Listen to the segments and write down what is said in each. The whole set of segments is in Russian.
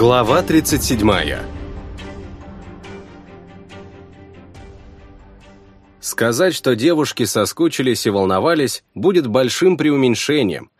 Глава 37 Сказать, что девушки соскучились и волновались, будет большим преуменьшением.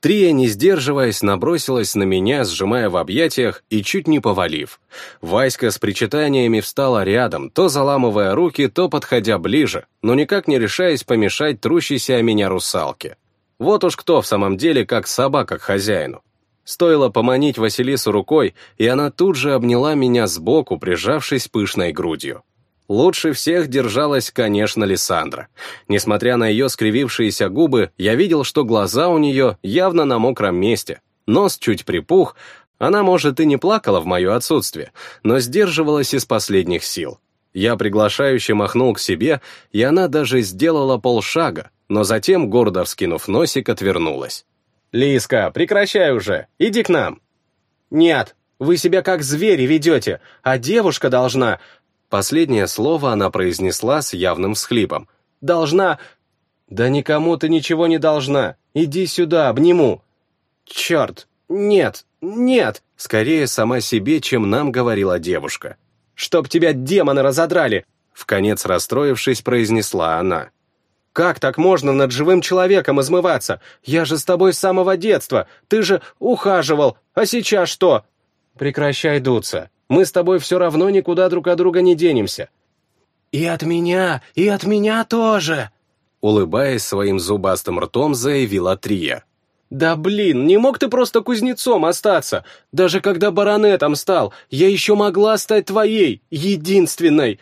Трия, не сдерживаясь, набросилась на меня, сжимая в объятиях и чуть не повалив. Васька с причитаниями встала рядом, то заламывая руки, то подходя ближе, но никак не решаясь помешать трущейся о меня русалке. Вот уж кто в самом деле как собака к хозяину. Стоило поманить Василису рукой, и она тут же обняла меня сбоку, прижавшись пышной грудью. Лучше всех держалась, конечно, Лиссандра. Несмотря на ее скривившиеся губы, я видел, что глаза у нее явно на мокром месте. Нос чуть припух, она, может, и не плакала в мое отсутствие, но сдерживалась из последних сил. Я приглашающе махнул к себе, и она даже сделала полшага, но затем, гордо вскинув носик, отвернулась. «Лиска, прекращай уже, иди к нам!» «Нет, вы себя как звери ведете, а девушка должна...» Последнее слово она произнесла с явным всхлипом. «Должна...» «Да никому ты ничего не должна. Иди сюда, обниму». «Черт! Нет! Нет!» Скорее сама себе, чем нам говорила девушка. «Чтоб тебя демоны разодрали!» В конец расстроившись, произнесла она. «Как так можно над живым человеком измываться? Я же с тобой с самого детства. Ты же ухаживал. А сейчас что?» «Прекращай дуться. Мы с тобой все равно никуда друг от друга не денемся». «И от меня, и от меня тоже!» Улыбаясь своим зубастым ртом, заявила Трия. «Да блин, не мог ты просто кузнецом остаться! Даже когда баронетом стал, я еще могла стать твоей, единственной!»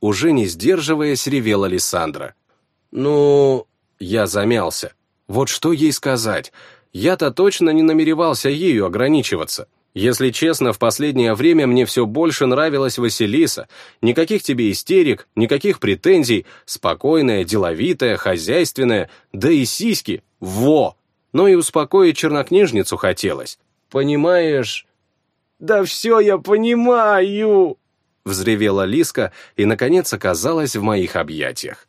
Уже не сдерживаясь, ревела Лиссандра. «Ну...» Я замялся. Вот что ей сказать? Я-то точно не намеревался ею ограничиваться. Если честно, в последнее время мне все больше нравилась Василиса. Никаких тебе истерик, никаких претензий, спокойная, деловитая, хозяйственная, да и сиськи, во! Но и успокоить чернокнижницу хотелось. Понимаешь? Да все я понимаю! Взревела Лиска и, наконец, оказалась в моих объятиях.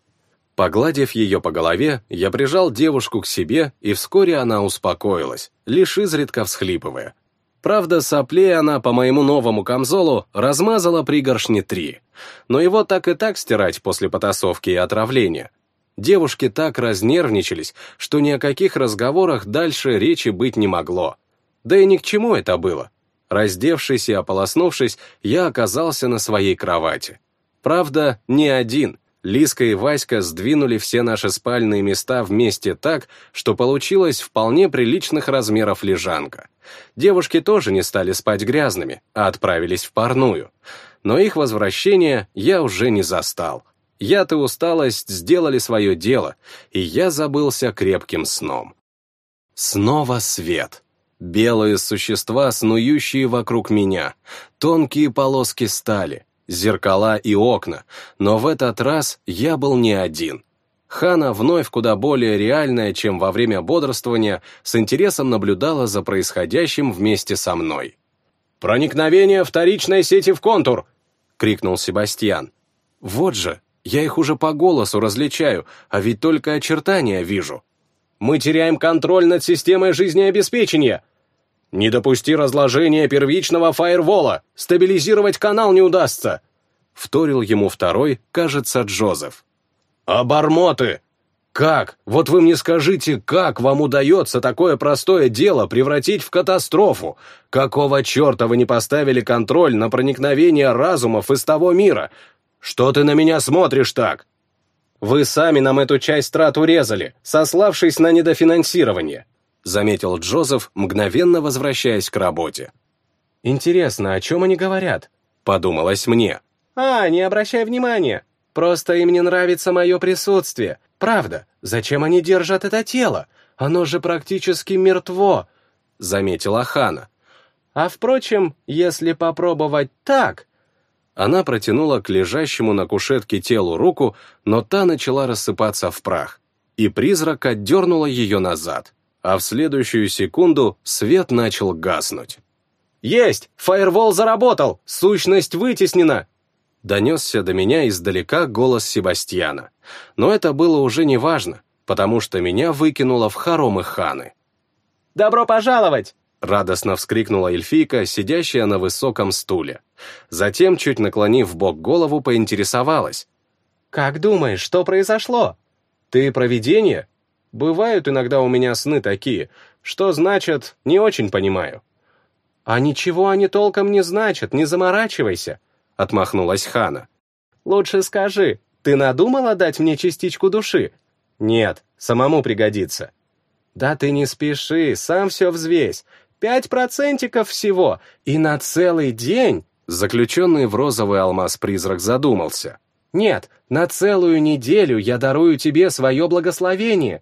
Погладив ее по голове, я прижал девушку к себе, и вскоре она успокоилась, лишь изредка всхлипывая. Правда, соплей она по моему новому камзолу размазала пригоршни три. Но его так и так стирать после потасовки и отравления. Девушки так разнервничались, что ни о каких разговорах дальше речи быть не могло. Да и ни к чему это было. Раздевшись и ополоснувшись, я оказался на своей кровати. Правда, не один — Лиска и Васька сдвинули все наши спальные места вместе так, что получилась вполне приличных размеров лежанка. Девушки тоже не стали спать грязными, а отправились в парную. Но их возвращение я уже не застал. Я-то усталость сделали свое дело, и я забылся крепким сном. Снова свет. Белые существа, снующие вокруг меня, тонкие полоски стали, зеркала и окна, но в этот раз я был не один. Хана, вновь куда более реальная, чем во время бодрствования, с интересом наблюдала за происходящим вместе со мной. «Проникновение вторичной сети в контур!» — крикнул Себастьян. «Вот же, я их уже по голосу различаю, а ведь только очертания вижу. Мы теряем контроль над системой жизнеобеспечения!» «Не допусти разложения первичного фаервола! Стабилизировать канал не удастся!» Вторил ему второй, кажется, Джозеф. «Обормоты! Как? Вот вы мне скажите, как вам удается такое простое дело превратить в катастрофу? Какого черта вы не поставили контроль на проникновение разумов из того мира? Что ты на меня смотришь так?» «Вы сами нам эту часть трат урезали, сославшись на недофинансирование заметил Джозеф, мгновенно возвращаясь к работе. «Интересно, о чем они говорят?» — подумалось мне. «А, не обращай внимания. Просто им не нравится мое присутствие. Правда, зачем они держат это тело? Оно же практически мертво», — заметила Хана. «А впрочем, если попробовать так...» Она протянула к лежащему на кушетке телу руку, но та начала рассыпаться в прах, и призрак отдернула ее назад а в следующую секунду свет начал гаснуть. «Есть! Фаервол заработал! Сущность вытеснена!» Донесся до меня издалека голос Себастьяна. Но это было уже неважно, потому что меня выкинуло в хоромы ханы. «Добро пожаловать!» Радостно вскрикнула эльфийка, сидящая на высоком стуле. Затем, чуть наклонив бок голову, поинтересовалась. «Как думаешь, что произошло? Ты провидение? Бывают иногда у меня сны такие. Что значит, не очень понимаю». «А ничего они толком не значат, не заморачивайся», — отмахнулась Хана. «Лучше скажи, ты надумала дать мне частичку души?» «Нет, самому пригодится». «Да ты не спеши, сам все взвесь. Пять процентиков всего, и на целый день...» Заключенный в розовый алмаз-призрак задумался. «Нет, на целую неделю я дарую тебе свое благословение».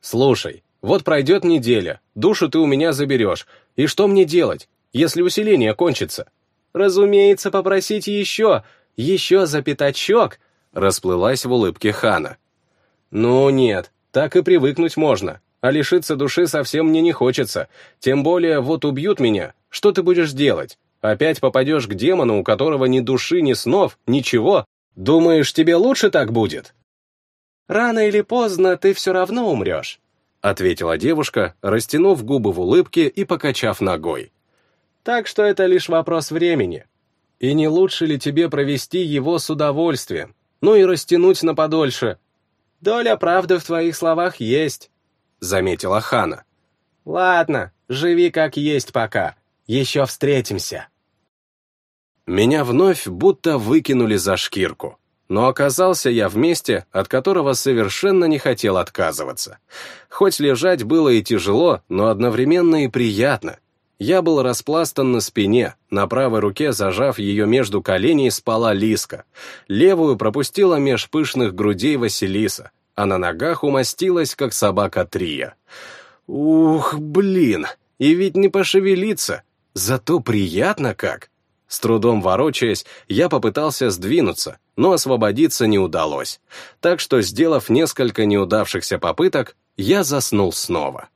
«Слушай, вот пройдет неделя, душу ты у меня заберешь, и что мне делать, если усиление кончится?» «Разумеется, попросить еще, еще за пятачок», расплылась в улыбке Хана. «Ну нет, так и привыкнуть можно а лишиться души совсем мне не хочется. Тем более, вот убьют меня, что ты будешь делать? Опять попадешь к демону, у которого ни души, ни снов, ничего? Думаешь, тебе лучше так будет? Рано или поздно ты все равно умрешь, ответила девушка, растянув губы в улыбке и покачав ногой. Так что это лишь вопрос времени. И не лучше ли тебе провести его с удовольствием? Ну и растянуть на подольше. Доля правды в твоих словах есть. — заметила Хана. «Ладно, живи как есть пока. Еще встретимся». Меня вновь будто выкинули за шкирку. Но оказался я в месте, от которого совершенно не хотел отказываться. Хоть лежать было и тяжело, но одновременно и приятно. Я был распластан на спине, на правой руке, зажав ее между коленей, спала Лиска. Левую пропустила меж пышных грудей Василиса, а на ногах умостилась, как собака Трия. Ух, блин, и ведь не пошевелиться, зато приятно как. С трудом ворочаясь, я попытался сдвинуться, но освободиться не удалось. Так что, сделав несколько неудавшихся попыток, я заснул снова.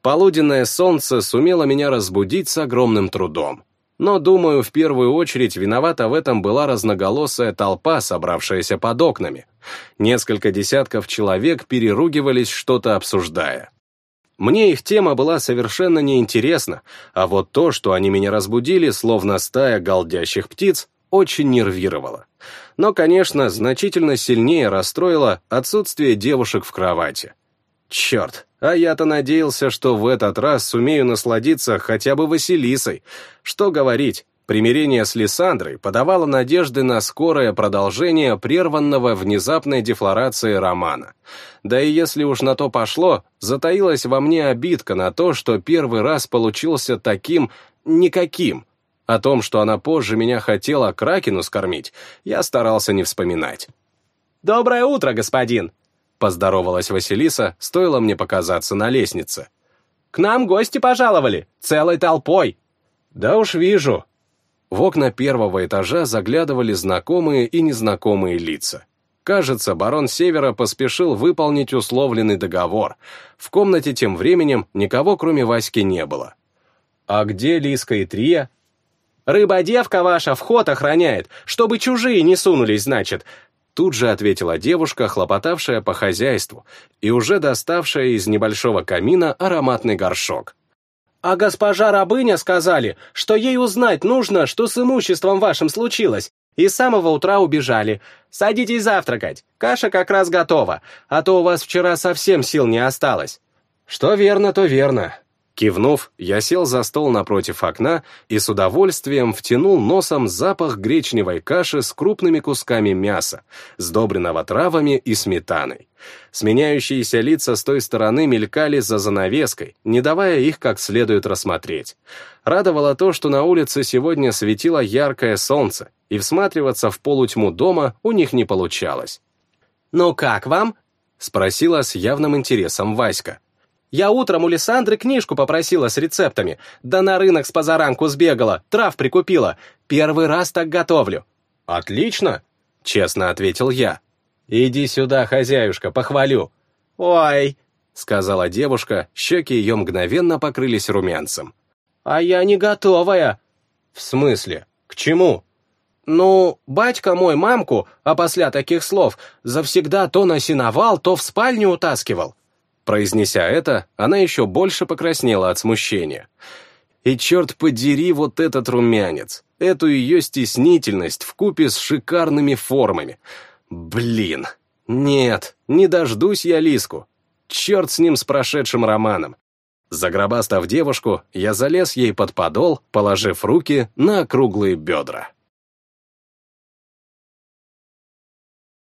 Полуденное солнце сумело меня разбудить с огромным трудом. Но, думаю, в первую очередь виновата в этом была разноголосая толпа, собравшаяся под окнами. Несколько десятков человек переругивались, что-то обсуждая. Мне их тема была совершенно неинтересна, а вот то, что они меня разбудили, словно стая галдящих птиц, очень нервировало. Но, конечно, значительно сильнее расстроило отсутствие девушек в кровати. Черт, а я-то надеялся, что в этот раз сумею насладиться хотя бы Василисой. Что говорить, примирение с Лиссандрой подавало надежды на скорое продолжение прерванного внезапной дефлорации романа. Да и если уж на то пошло, затаилась во мне обидка на то, что первый раз получился таким никаким. О том, что она позже меня хотела Кракену скормить, я старался не вспоминать. «Доброе утро, господин!» Поздоровалась Василиса, стоило мне показаться на лестнице. «К нам гости пожаловали, целой толпой!» «Да уж вижу!» В окна первого этажа заглядывали знакомые и незнакомые лица. Кажется, барон Севера поспешил выполнить условленный договор. В комнате тем временем никого, кроме Васьки, не было. «А где Лиска и Трия?» «Рыба-девка ваша вход охраняет, чтобы чужие не сунулись, значит. Тут же ответила девушка, хлопотавшая по хозяйству и уже доставшая из небольшого камина ароматный горшок. «А госпожа рабыня сказали, что ей узнать нужно, что с имуществом вашим случилось, и с самого утра убежали. Садитесь завтракать, каша как раз готова, а то у вас вчера совсем сил не осталось». «Что верно, то верно», Кивнув, я сел за стол напротив окна и с удовольствием втянул носом запах гречневой каши с крупными кусками мяса, сдобренного травами и сметаной. Сменяющиеся лица с той стороны мелькали за занавеской, не давая их как следует рассмотреть. Радовало то, что на улице сегодня светило яркое солнце, и всматриваться в полутьму дома у них не получалось. «Ну как вам?» — спросила с явным интересом Васька. Я утром у Лиссандры книжку попросила с рецептами, да на рынок с позаранку сбегала, трав прикупила. Первый раз так готовлю». «Отлично», — честно ответил я. «Иди сюда, хозяюшка, похвалю». «Ой», — сказала девушка, щеки ее мгновенно покрылись румянцем. «А я не готовая». «В смысле? К чему?» «Ну, батька мой мамку, а после таких слов, завсегда то на сеновал, то в спальню утаскивал». Произнеся это, она еще больше покраснела от смущения. И черт подери вот этот румянец, эту ее стеснительность в купе с шикарными формами. Блин, нет, не дождусь я Лиску. Черт с ним с прошедшим романом. Загробастав девушку, я залез ей под подол, положив руки на округлые бедра.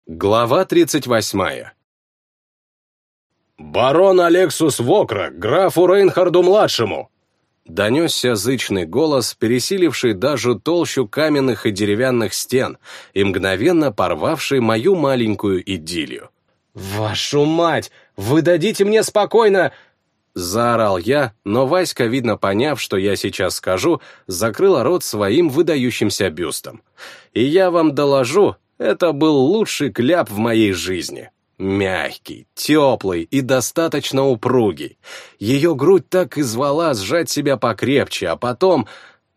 Глава 38 «Барон Алексус Вокра, графу Рейнхарду-младшему!» Донесся зычный голос, пересиливший даже толщу каменных и деревянных стен и мгновенно порвавший мою маленькую идиллию. «Вашу мать! Вы дадите мне спокойно!» Заорал я, но Васька, видно поняв, что я сейчас скажу, закрыла рот своим выдающимся бюстом. И я вам доложу, это был лучший кляп в моей жизни. Мягкий, теплый и достаточно упругий. Ее грудь так и звала сжать себя покрепче, а потом...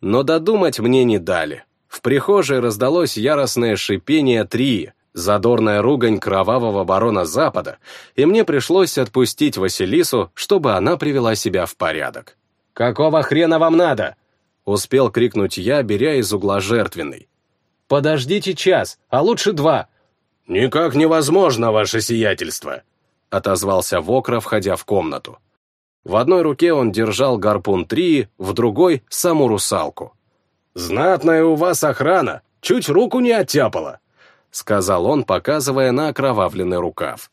Но додумать мне не дали. В прихожей раздалось яростное шипение три, задорная ругань кровавого барона Запада, и мне пришлось отпустить Василису, чтобы она привела себя в порядок. «Какого хрена вам надо?» — успел крикнуть я, беря из угла жертвенный. «Подождите час, а лучше два!» «Никак невозможно, ваше сиятельство!» — отозвался Вокра, входя в комнату. В одной руке он держал гарпун Трии, в другой — саму русалку. «Знатная у вас охрана, чуть руку не оттяпала!» — сказал он, показывая на окровавленный рукав.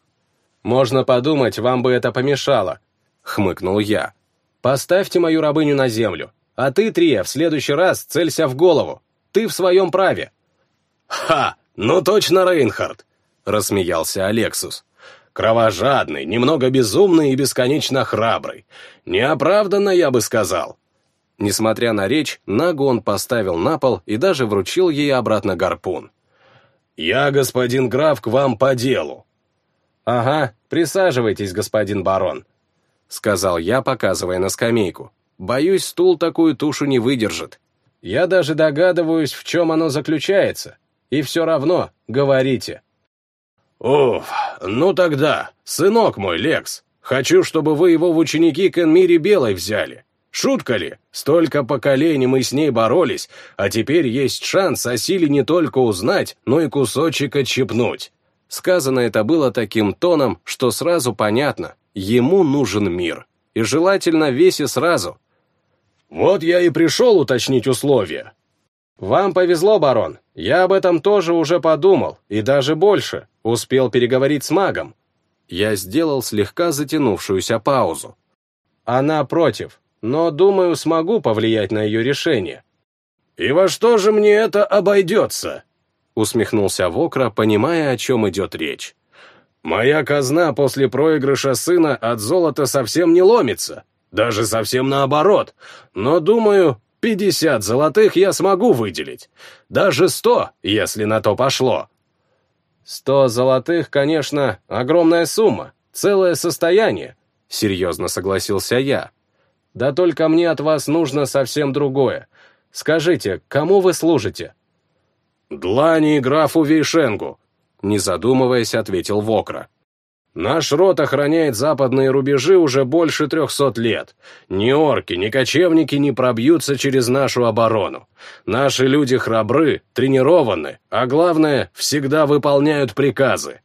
«Можно подумать, вам бы это помешало», — хмыкнул я. «Поставьте мою рабыню на землю, а ты, Трия, в следующий раз целься в голову. Ты в своем праве». «Ха! «Ну точно, Рейнхард!» — рассмеялся Алексус. «Кровожадный, немного безумный и бесконечно храбрый. Неоправданно, я бы сказал». Несмотря на речь, Нагу он поставил на пол и даже вручил ей обратно гарпун. «Я, господин граф, к вам по делу». «Ага, присаживайтесь, господин барон», — сказал я, показывая на скамейку. «Боюсь, стул такую тушу не выдержит. Я даже догадываюсь, в чем оно заключается. И все равно говорите. Уф, ну тогда, сынок мой, Лекс, хочу, чтобы вы его в ученики к Энмире Белой взяли. Шутка ли? Столько поколений мы с ней боролись, а теперь есть шанс о силе не только узнать, но и кусочек отщепнуть. Сказано это было таким тоном, что сразу понятно, ему нужен мир. И желательно весь и сразу. Вот я и пришел уточнить условия. «Вам повезло, барон. Я об этом тоже уже подумал, и даже больше. Успел переговорить с магом». Я сделал слегка затянувшуюся паузу. «Она против, но, думаю, смогу повлиять на ее решение». «И во что же мне это обойдется?» усмехнулся Вокра, понимая, о чем идет речь. «Моя казна после проигрыша сына от золота совсем не ломится, даже совсем наоборот, но, думаю, Пятьдесят золотых я смогу выделить. Даже сто, если на то пошло. Сто золотых, конечно, огромная сумма, целое состояние, серьезно согласился я. Да только мне от вас нужно совсем другое. Скажите, кому вы служите? Длани графу Вейшенгу, не задумываясь, ответил Вокра. Наш род охраняет западные рубежи уже больше трехсот лет. Ни орки, ни кочевники не пробьются через нашу оборону. Наши люди храбры, тренированы, а главное, всегда выполняют приказы.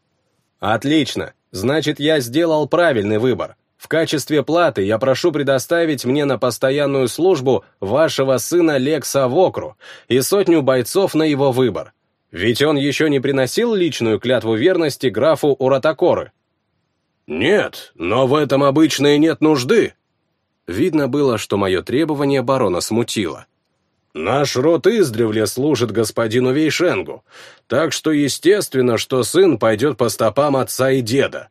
Отлично. Значит, я сделал правильный выбор. В качестве платы я прошу предоставить мне на постоянную службу вашего сына Лекса Вокру и сотню бойцов на его выбор. Ведь он еще не приносил личную клятву верности графу Уратакоры. «Нет, но в этом обычно и нет нужды». Видно было, что мое требование барона смутило. «Наш род издревле служит господину Вейшенгу, так что естественно, что сын пойдет по стопам отца и деда.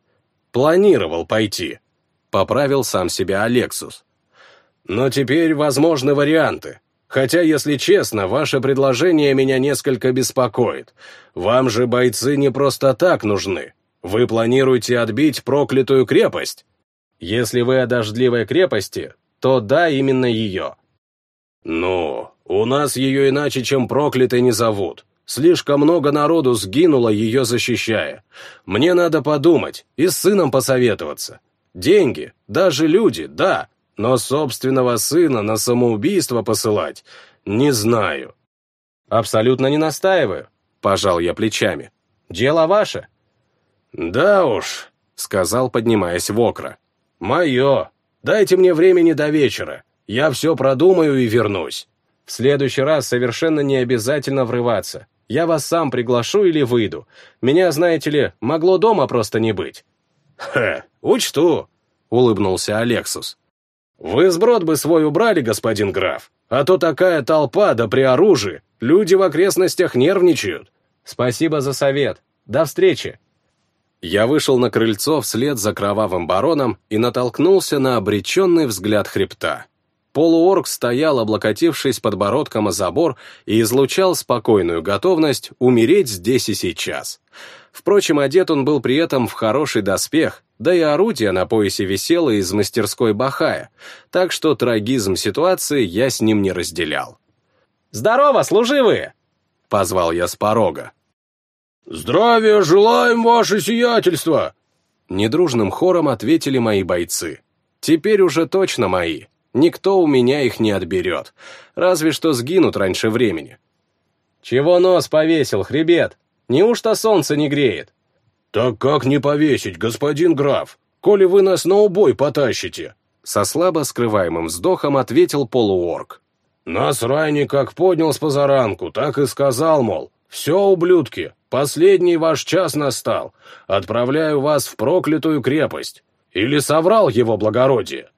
Планировал пойти», — поправил сам себя Алексус. «Но теперь возможны варианты. Хотя, если честно, ваше предложение меня несколько беспокоит. Вам же бойцы не просто так нужны. Вы планируете отбить проклятую крепость? Если вы о дождливой крепости, то да, именно ее. Ну, у нас ее иначе, чем проклятой не зовут. Слишком много народу сгинуло, ее защищая. Мне надо подумать и с сыном посоветоваться. Деньги, даже люди, да, но собственного сына на самоубийство посылать не знаю. Абсолютно не настаиваю, пожал я плечами. Дело ваше. Да уж, сказал, поднимаясь в окра. Мое. Дайте мне времени до вечера. Я все продумаю и вернусь. В следующий раз совершенно не обязательно врываться. Я вас сам приглашу или выйду. Меня, знаете ли, могло дома просто не быть». «Хе, учту», — улыбнулся Алексус. «Вы сброд бы свой убрали, господин граф, а то такая толпа, да при оружии, люди в окрестностях нервничают». «Спасибо за совет. До встречи». Я вышел на крыльцо вслед за кровавым бароном и натолкнулся на обреченный взгляд хребта. Полуорг стоял, облокотившись подбородком о забор, и излучал спокойную готовность умереть здесь и сейчас. Впрочем, одет он был при этом в хороший доспех, да и орудие на поясе висело из мастерской Бахая, так что трагизм ситуации я с ним не разделял. «Здорово, служивые!» — позвал я с порога. «Здравия желаем, ваше сиятельство!» Недружным хором ответили мои бойцы. Теперь уже точно мои. Никто у меня их не отберет, разве что сгинут раньше времени. Чего нос повесил, хребет? Неужто солнце не греет? Так как не повесить, господин граф, коли вы нас на убой потащите? Со слабо скрываемым вздохом ответил полуорг. Нас Райни как поднял с позаранку, так и сказал, мол, все, ублюдки, последний ваш час настал, отправляю вас в проклятую крепость. Или соврал его благородие?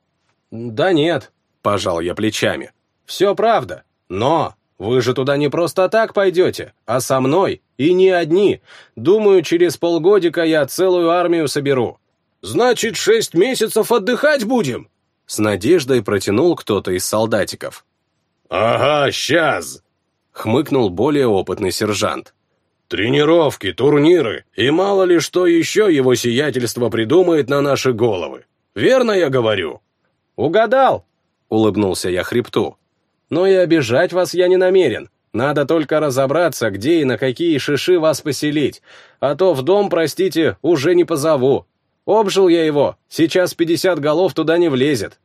«Да нет», — пожал я плечами. «Все правда. Но вы же туда не просто так пойдете, а со мной, и не одни. Думаю, через полгодика я целую армию соберу». «Значит, шесть месяцев отдыхать будем?» С надеждой протянул кто-то из солдатиков. «Ага, сейчас!» — хмыкнул более опытный сержант. «Тренировки, турниры и мало ли что еще его сиятельство придумает на наши головы. Верно я говорю?» «Угадал!» — улыбнулся я хребту. «Но и обижать вас я не намерен. Надо только разобраться, где и на какие шиши вас поселить, а то в дом, простите, уже не позову. Обжил я его, сейчас пятьдесят голов туда не влезет».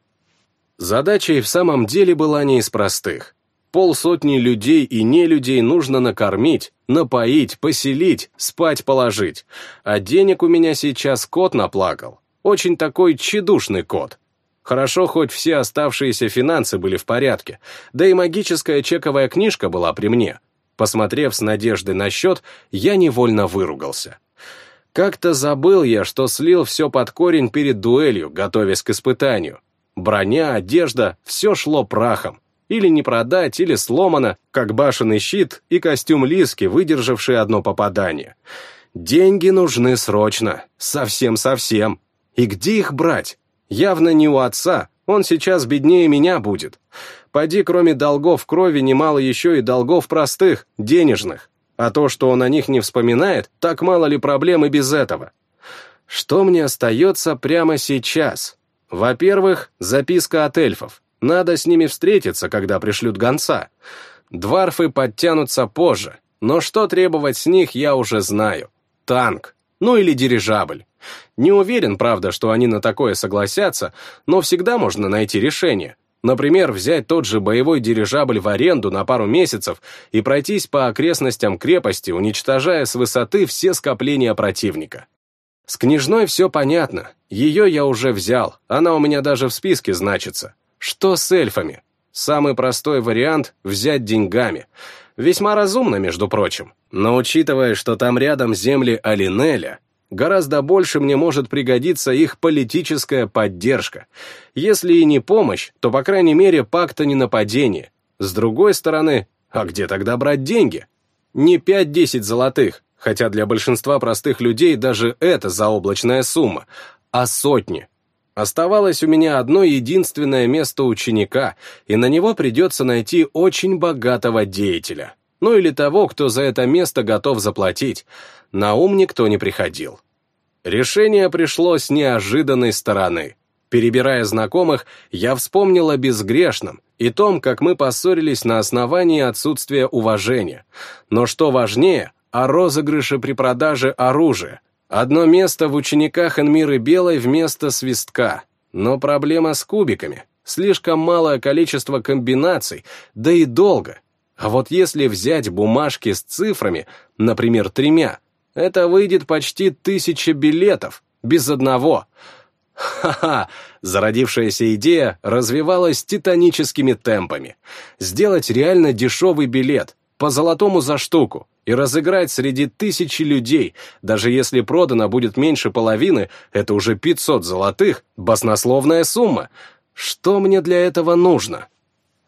Задача и в самом деле была не из простых. Полсотни людей и не людей нужно накормить, напоить, поселить, спать положить. А денег у меня сейчас кот наплакал. Очень такой тщедушный кот. Хорошо, хоть все оставшиеся финансы были в порядке, да и магическая чековая книжка была при мне. Посмотрев с надеждой на счет, я невольно выругался. Как-то забыл я, что слил все под корень перед дуэлью, готовясь к испытанию. Броня, одежда, все шло прахом. Или не продать, или сломано, как башенный щит и костюм Лиски, выдержавший одно попадание. Деньги нужны срочно, совсем-совсем. И где их брать? Явно не у отца, он сейчас беднее меня будет. Поди, кроме долгов крови, немало еще и долгов простых, денежных. А то, что он о них не вспоминает, так мало ли проблем и без этого. Что мне остается прямо сейчас? Во-первых, записка от эльфов. Надо с ними встретиться, когда пришлют гонца. Дварфы подтянутся позже, но что требовать с них, я уже знаю. Танк. Ну или дирижабль. Не уверен, правда, что они на такое согласятся, но всегда можно найти решение. Например, взять тот же боевой дирижабль в аренду на пару месяцев и пройтись по окрестностям крепости, уничтожая с высоты все скопления противника. С княжной все понятно. Ее я уже взял, она у меня даже в списке значится. Что с эльфами? Самый простой вариант — взять деньгами. Весьма разумно, между прочим. Но учитывая, что там рядом земли Алинеля, Гораздо больше мне может пригодиться их политическая поддержка. Если и не помощь, то, по крайней мере, пакт о ненападении. С другой стороны, а где тогда брать деньги? Не 5-10 золотых, хотя для большинства простых людей даже это заоблачная сумма, а сотни. Оставалось у меня одно единственное место ученика, и на него придется найти очень богатого деятеля. Ну или того, кто за это место готов заплатить. На ум никто не приходил. Решение пришло с неожиданной стороны. Перебирая знакомых, я вспомнил о безгрешном и том, как мы поссорились на основании отсутствия уважения. Но что важнее, о розыгрыше при продаже оружия. Одно место в учениках Энмиры Белой вместо свистка. Но проблема с кубиками. Слишком малое количество комбинаций, да и долго. А вот если взять бумажки с цифрами, например, тремя, это выйдет почти тысяча билетов, без одного. Ха-ха, зародившаяся идея развивалась титаническими темпами. Сделать реально дешевый билет, по золотому за штуку, и разыграть среди тысячи людей, даже если продано будет меньше половины, это уже 500 золотых, баснословная сумма. Что мне для этого нужно?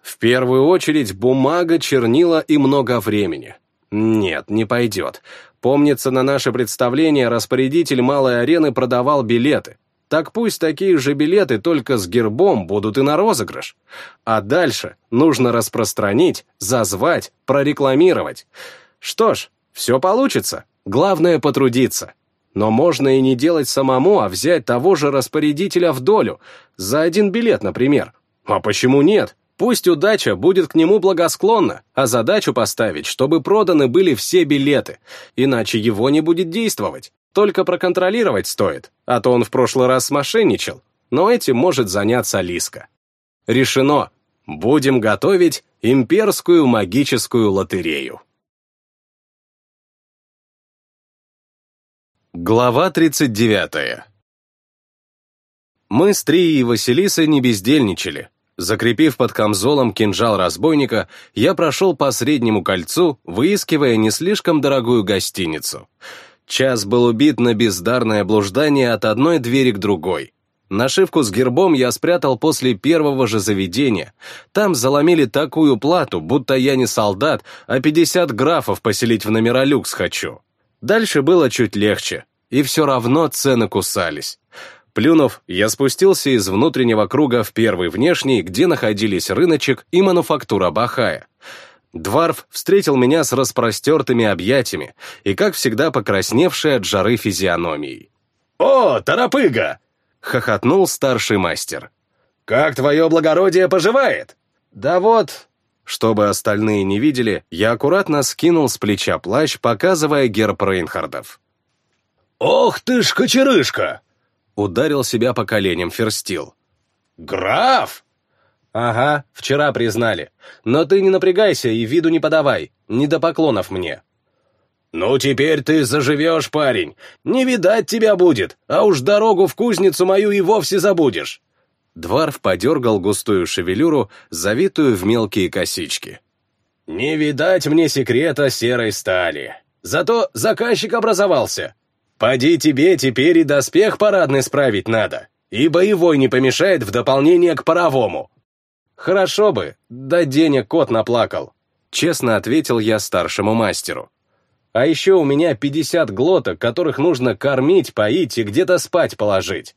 В первую очередь бумага, чернила и много времени. Нет, не пойдет. Помнится, на наше представление распорядитель малой арены продавал билеты. Так пусть такие же билеты, только с гербом, будут и на розыгрыш. А дальше нужно распространить, зазвать, прорекламировать. Что ж, все получится. Главное потрудиться. Но можно и не делать самому, а взять того же распорядителя в долю. За один билет, например. А почему нет? Пусть удача будет к нему благосклонна, а задачу поставить, чтобы проданы были все билеты, иначе его не будет действовать. Только проконтролировать стоит, а то он в прошлый раз смошенничал, но этим может заняться Лиска. Решено. Будем готовить имперскую магическую лотерею. Глава 39. Мы с Трией и Василисой не бездельничали. Закрепив под камзолом кинжал разбойника, я прошел по среднему кольцу, выискивая не слишком дорогую гостиницу. Час был убит на бездарное блуждание от одной двери к другой. Нашивку с гербом я спрятал после первого же заведения. Там заломили такую плату, будто я не солдат, а 50 графов поселить в номера люкс хочу. Дальше было чуть легче, и все равно цены кусались. Плюнув, я спустился из внутреннего круга в первый внешний, где находились рыночек и мануфактура Бахая. Дварф встретил меня с распростертыми объятиями и, как всегда, покрасневшей от жары физиономией. «О, торопыга!» — хохотнул старший мастер. «Как твое благородие поживает?» «Да вот...» Чтобы остальные не видели, я аккуратно скинул с плеча плащ, показывая герб Рейнхардов. «Ох ты ж, кочерышка!» Ударил себя по коленям Ферстил. «Граф!» «Ага, вчера признали. Но ты не напрягайся и виду не подавай. Не до поклонов мне». «Ну, теперь ты заживешь, парень. Не видать тебя будет, а уж дорогу в кузницу мою и вовсе забудешь». Дварф подергал густую шевелюру, завитую в мелкие косички. «Не видать мне секрета серой стали. Зато заказчик образовался. Поди тебе теперь и доспех парадный справить надо, и боевой не помешает в дополнение к паровому». «Хорошо бы, да денег кот наплакал», — честно ответил я старшему мастеру. «А еще у меня 50 глоток, которых нужно кормить, поить и где-то спать положить».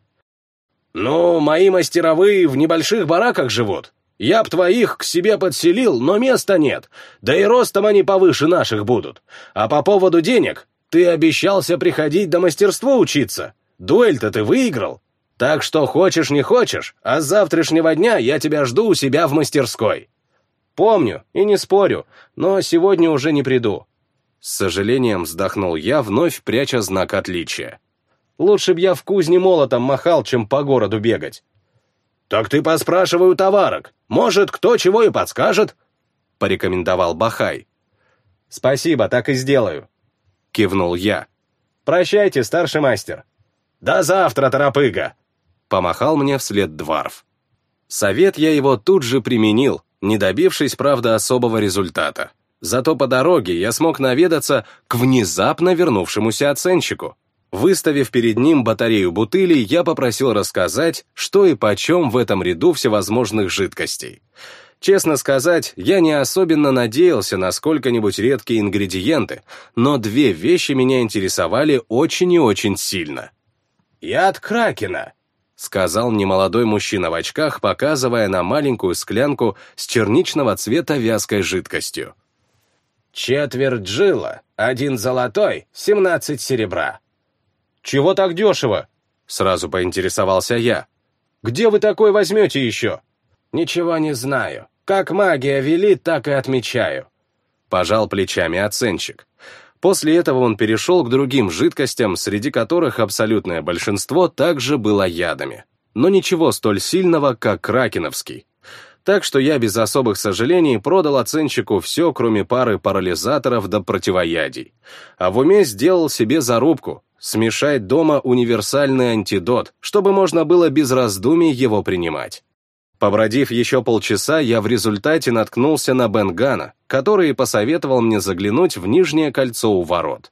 «Ну, мои мастеровые в небольших бараках живут. Я б твоих к себе подселил, но места нет, да и ростом они повыше наших будут. А по поводу денег, ты обещался приходить до мастерства учиться. Дуэль-то ты выиграл. Так что хочешь не хочешь, а с завтрашнего дня я тебя жду у себя в мастерской. Помню и не спорю, но сегодня уже не приду. С сожалением вздохнул я, вновь пряча знак отличия. Лучше б я в кузне молотом махал, чем по городу бегать. «Так ты поспрашивай у товарок. Может, кто чего и подскажет?» — порекомендовал Бахай. «Спасибо, так и сделаю», — кивнул я. «Прощайте, старший мастер». «До завтра, торопыга!» Помахал мне вслед Дварф. Совет я его тут же применил, не добившись, правда, особого результата. Зато по дороге я смог наведаться к внезапно вернувшемуся оценщику. Выставив перед ним батарею бутылей, я попросил рассказать, что и почем в этом ряду всевозможных жидкостей. Честно сказать, я не особенно надеялся на сколько-нибудь редкие ингредиенты, но две вещи меня интересовали очень и очень сильно. «Яд Кракена», — сказал немолодой мужчина в очках, показывая на маленькую склянку с черничного цвета вязкой жидкостью. «Четверть жила, один золотой, семнадцать серебра». «Чего так дешево?» — сразу поинтересовался я. «Где вы такой возьмете еще?» «Ничего не знаю. Как магия велит, так и отмечаю». Пожал плечами оценщик. После этого он перешел к другим жидкостям, среди которых абсолютное большинство также было ядами. Но ничего столь сильного, как кракеновский. Так что я без особых сожалений продал оценщику все, кроме пары парализаторов до противоядий. А в уме сделал себе зарубку — смешать дома универсальный антидот, чтобы можно было без раздумий его принимать. Побродив еще полчаса, я в результате наткнулся на Бенгана, который посоветовал мне заглянуть в нижнее кольцо у ворот.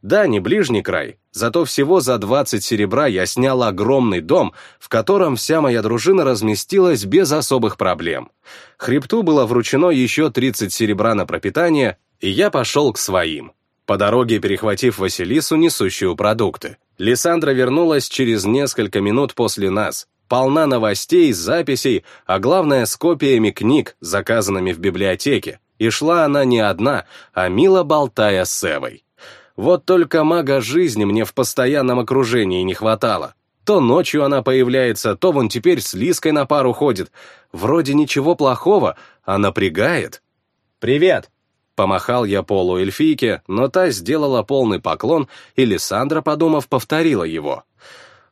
Да, не ближний край, зато всего за 20 серебра я снял огромный дом, в котором вся моя дружина разместилась без особых проблем. Хребту было вручено еще 30 серебра на пропитание, и я пошел к своим. По дороге перехватив Василису, несущую продукты. Лиссандра вернулась через несколько минут после нас, полна новостей, записей, а главное с копиями книг, заказанными в библиотеке, и шла она не одна, а мило болтая с Эвой. Вот только мага жизни мне в постоянном окружении не хватало. То ночью она появляется, то вон теперь с Лиской на пару ходит. Вроде ничего плохого, а напрягает. «Привет!» Помахал я полу эльфийке, но та сделала полный поклон, и Лиссандра, подумав, повторила его.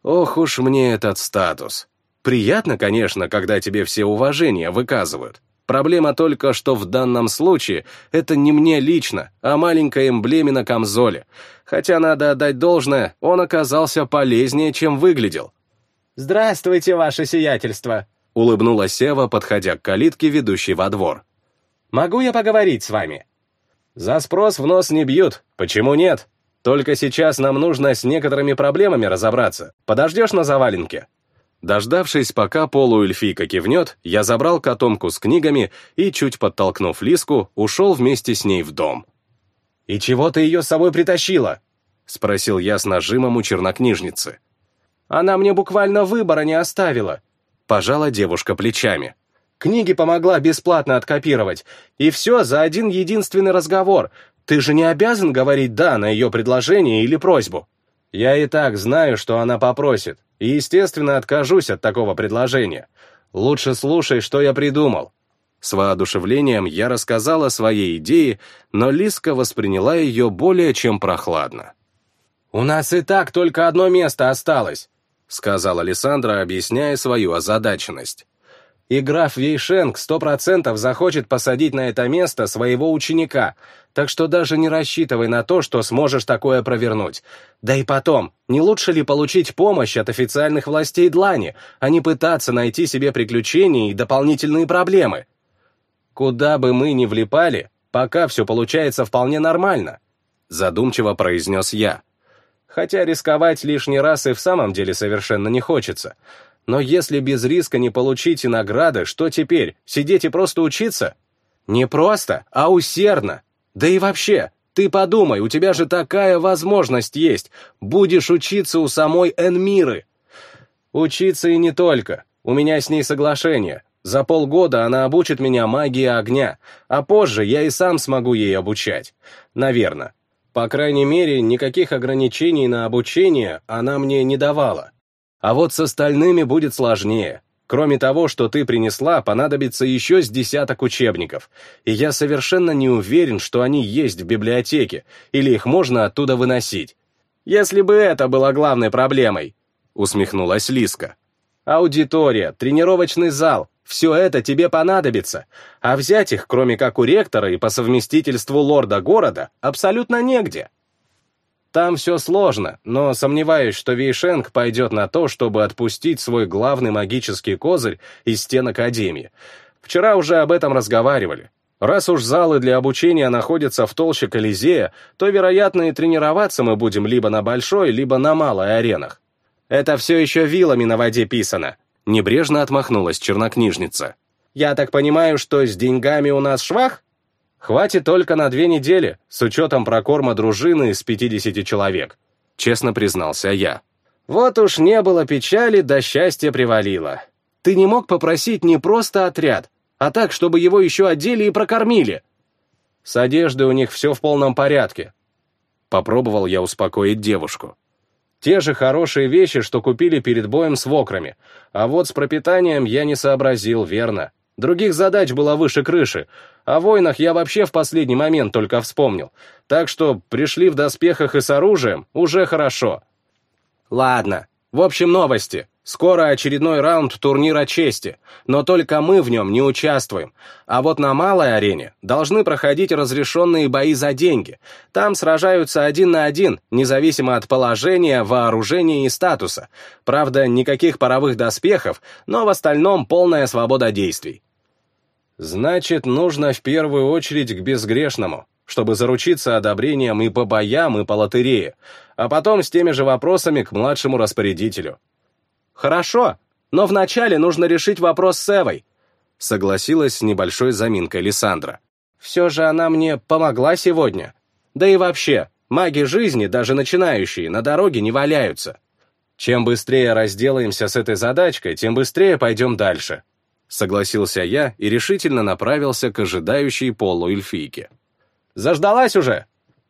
Ох уж мне этот статус. Приятно, конечно, когда тебе все уважения выказывают. Проблема только, что в данном случае это не мне лично, а маленькой эмблеме на камзоле. Хотя, надо отдать должное, он оказался полезнее, чем выглядел. «Здравствуйте, ваше сиятельство!» — улыбнулась Сева, подходя к калитке, ведущей во двор. «Могу я поговорить с вами?» «За спрос в нос не бьют. Почему нет? Только сейчас нам нужно с некоторыми проблемами разобраться. Подождешь на заваленке?» Дождавшись, пока полуэльфийка кивнет, я забрал котомку с книгами и, чуть подтолкнув Лиску, ушел вместе с ней в дом. «И чего ты ее с собой притащила?» — спросил я с нажимом у чернокнижницы. «Она мне буквально выбора не оставила», — пожала девушка плечами. «Книги помогла бесплатно откопировать, и все за один единственный разговор. Ты же не обязан говорить «да» на ее предложение или просьбу». Я и так знаю, что она попросит, и, естественно, откажусь от такого предложения. Лучше слушай, что я придумал». С воодушевлением я рассказал о своей идее, но Лиска восприняла ее более чем прохладно. «У нас и так только одно место осталось», — сказала Александра, объясняя свою озадаченность и граф Вейшенг сто процентов захочет посадить на это место своего ученика, так что даже не рассчитывай на то, что сможешь такое провернуть. Да и потом, не лучше ли получить помощь от официальных властей Длани, а не пытаться найти себе приключения и дополнительные проблемы? Куда бы мы ни влипали, пока все получается вполне нормально, задумчиво произнес я. Хотя рисковать лишний раз и в самом деле совершенно не хочется. Но если без риска не получить и награды, что теперь, сидеть и просто учиться? Не просто, а усердно. Да и вообще, ты подумай, у тебя же такая возможность есть. Будешь учиться у самой Энмиры. Учиться и не только. У меня с ней соглашение. За полгода она обучит меня магии огня, а позже я и сам смогу ей обучать. Наверное. По крайней мере, никаких ограничений на обучение она мне не давала. А вот с остальными будет сложнее. Кроме того, что ты принесла, понадобится еще с десяток учебников, и я совершенно не уверен, что они есть в библиотеке, или их можно оттуда выносить. Если бы это было главной проблемой, усмехнулась Лиска. Аудитория, тренировочный зал, все это тебе понадобится, а взять их, кроме как у ректора и по совместительству лорда города, абсолютно негде. Там все сложно, но сомневаюсь, что Вейшенг пойдет на то, чтобы отпустить свой главный магический козырь из стен Академии. Вчера уже об этом разговаривали. Раз уж залы для обучения находятся в толще Колизея, то, вероятно, и тренироваться мы будем либо на большой, либо на малой аренах. Это все еще вилами на воде писано. Небрежно отмахнулась чернокнижница. Я так понимаю, что с деньгами у нас швах? Хватит только на две недели, с учетом прокорма дружины из 50 человек», — честно признался я. «Вот уж не было печали, да счастье привалило. Ты не мог попросить не просто отряд, а так, чтобы его еще одели и прокормили?» «С одеждой у них все в полном порядке», — попробовал я успокоить девушку. «Те же хорошие вещи, что купили перед боем с вокрами, а вот с пропитанием я не сообразил верно. Других задач было выше крыши. О войнах я вообще в последний момент только вспомнил. Так что пришли в доспехах и с оружием уже хорошо. Ладно. В общем, новости. Скоро очередной раунд турнира чести, но только мы в нем не участвуем. А вот на малой арене должны проходить разрешенные бои за деньги. Там сражаются один на один, независимо от положения, вооружения и статуса. Правда, никаких паровых доспехов, но в остальном полная свобода действий. Значит, нужно в первую очередь к безгрешному, чтобы заручиться одобрением и по боям, и по лотерее, а потом с теми же вопросами к младшему распорядителю. «Хорошо, но вначале нужно решить вопрос с Эвой», согласилась с небольшой заминкой Лиссандра. «Все же она мне помогла сегодня. Да и вообще, маги жизни, даже начинающие, на дороге не валяются. Чем быстрее разделаемся с этой задачкой, тем быстрее пойдем дальше», согласился я и решительно направился к ожидающей полуэльфийке. «Заждалась уже?»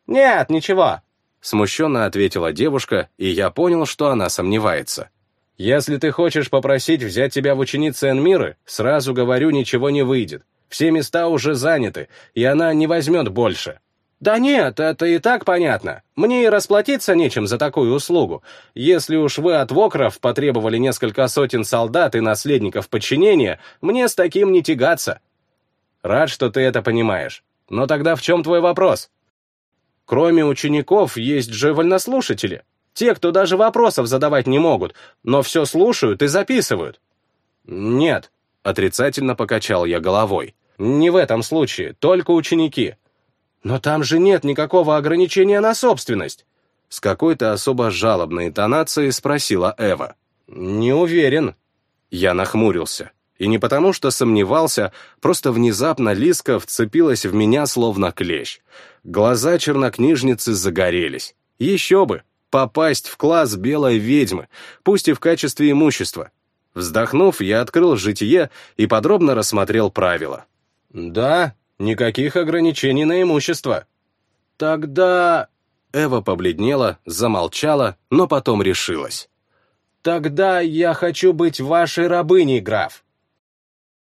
«Нет, ничего», смущенно ответила девушка, и я понял, что она сомневается. Если ты хочешь попросить взять тебя в ученицы Энмиры, сразу говорю, ничего не выйдет. Все места уже заняты, и она не возьмет больше. Да нет, это и так понятно. Мне и расплатиться нечем за такую услугу. Если уж вы от Вокров потребовали несколько сотен солдат и наследников подчинения, мне с таким не тягаться. Рад, что ты это понимаешь. Но тогда в чем твой вопрос? Кроме учеников, есть же вольнослушатели. Те, кто даже вопросов задавать не могут, но все слушают и записывают. Нет, отрицательно покачал я головой. Не в этом случае, только ученики. Но там же нет никакого ограничения на собственность. С какой-то особо жалобной интонацией спросила Эва. Не уверен. Я нахмурился. И не потому, что сомневался, просто внезапно Лиска вцепилась в меня словно клещ. Глаза чернокнижницы загорелись. Еще бы, попасть в класс белой ведьмы, пусть и в качестве имущества. Вздохнув, я открыл житие и подробно рассмотрел правила. Да, никаких ограничений на имущество. Тогда... Эва побледнела, замолчала, но потом решилась. «Тогда я хочу быть вашей рабыней, граф».